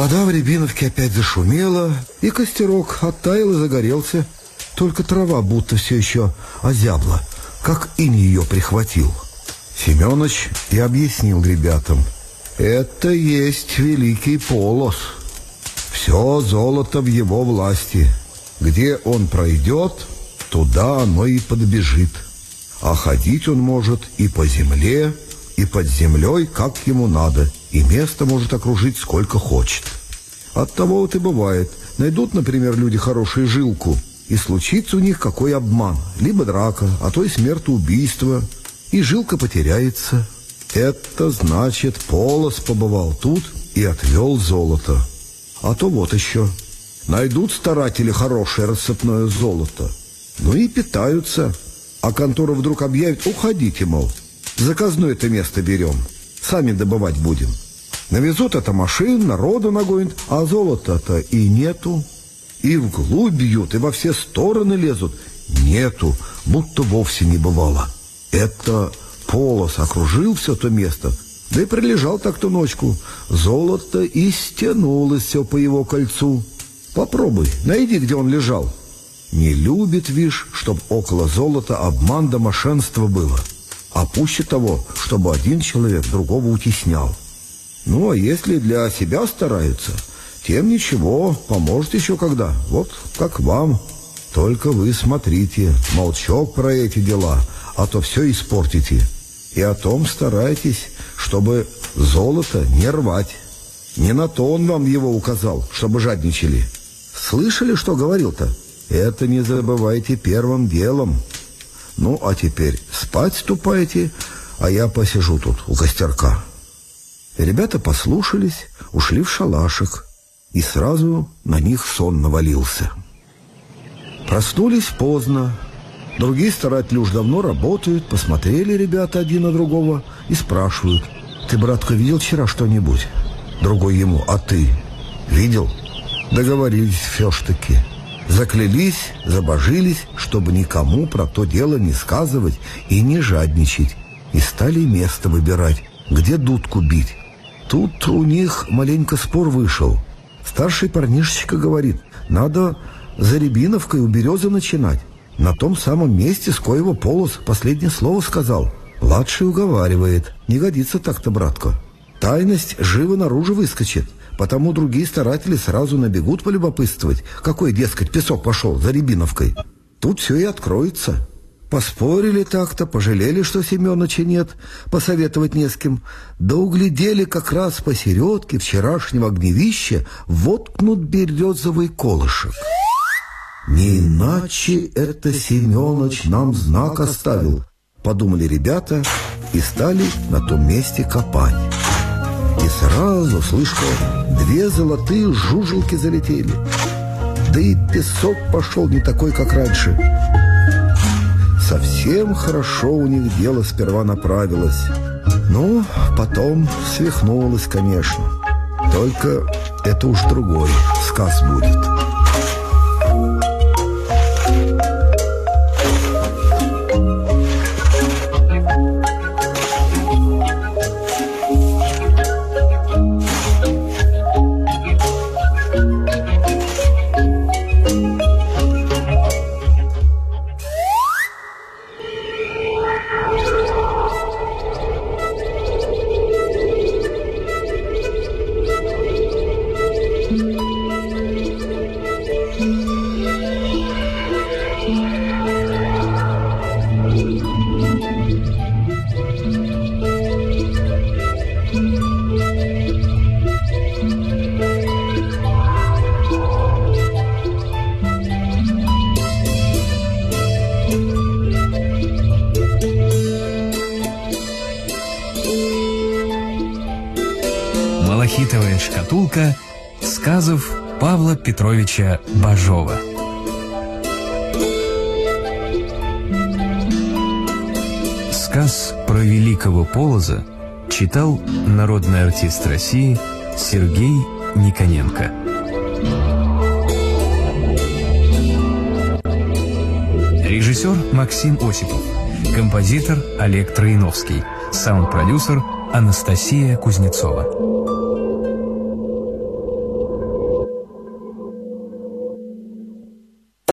Вода в Рябиновке опять зашумела, и костерок оттаял и загорелся. Только трава будто все еще озябла, как ин ее прихватил. Семенович и объяснил ребятам. Это есть великий полос. Все золото в его власти. Где он пройдет, туда оно и подбежит. А ходить он может и по земле, и под землей, как ему надо, и место может окружить сколько хочет. От того вот и бывает. Найдут, например, люди хорошую жилку, и случится у них какой обман, либо драка, а то и смертоубийство, и жилка потеряется. Это значит, Полос побывал тут и отвел золото. А то вот еще. Найдут старатели хорошее рассыпное золото. Ну и питаются. А контора вдруг объявит, уходите, мол, заказное это место берем, сами добывать будем. Навезут это машин, народу нагонят, а золота-то и нету. И вглубь бьют, и во все стороны лезут. Нету, будто вовсе не бывало. Это полос окружил все то место, да и прилежал так-то ночку. Золото и стянулось все по его кольцу. Попробуй, найди, где он лежал. Не любит, вишь, чтоб около золота обман да мошенство было. А пуще того, чтобы один человек другого утеснял. Ну, а если для себя стараются, тем ничего, поможет еще когда. Вот как вам. Только вы смотрите, молчок про эти дела, а то все испортите. И о том старайтесь, чтобы золото не рвать. Не на то он вам его указал, чтобы жадничали. Слышали, что говорил-то? Это не забывайте первым делом. Ну, а теперь спать ступайте, а я посижу тут у костерка». Ребята послушались, ушли в шалашик, и сразу на них сон навалился. Проснулись поздно. Другие старатели уж давно работают, посмотрели ребята один на другого и спрашивают. «Ты, братка, видел вчера что-нибудь?» Другой ему «А ты?» «Видел?» Договорились все ж таки. Заклялись, забожились, чтобы никому про то дело не сказывать и не жадничать. И стали место выбирать, где дудку бить. Тут у них маленько спор вышел. Старший парнишечка говорит, надо за Рябиновкой у березы начинать. На том самом месте, с коего полос последнее слово сказал. Младший уговаривает, не годится так-то, братка. Тайность живо наружу выскочит, потому другие старатели сразу набегут полюбопытствовать, какой, дескать, песок пошел за Рябиновкой. Тут все и откроется. Поспорили так-то, пожалели, что Семеновича нет, посоветовать не с кем. Да углядели как раз посередке вчерашнего огневища воткнут березовый колышек. Не иначе это Семенович нам знак оставил, подумали ребята и стали на том месте копать. Сразу, слышно, две золотые жужелки залетели. Да и песок пошел не такой, как раньше. Совсем хорошо у них дело сперва направилось. Ну, потом свихнулось, конечно. Только это уж другой сказ будет. «Малахитовая шкатулка» сказов Павла Петровича Бажова. Сказ про великого полоза читал народный артист России Сергей Никоненко. Режиссер Максим Осипов. Композитор Олег Троиновский. Саунд-продюсер Анастасия Кузнецова.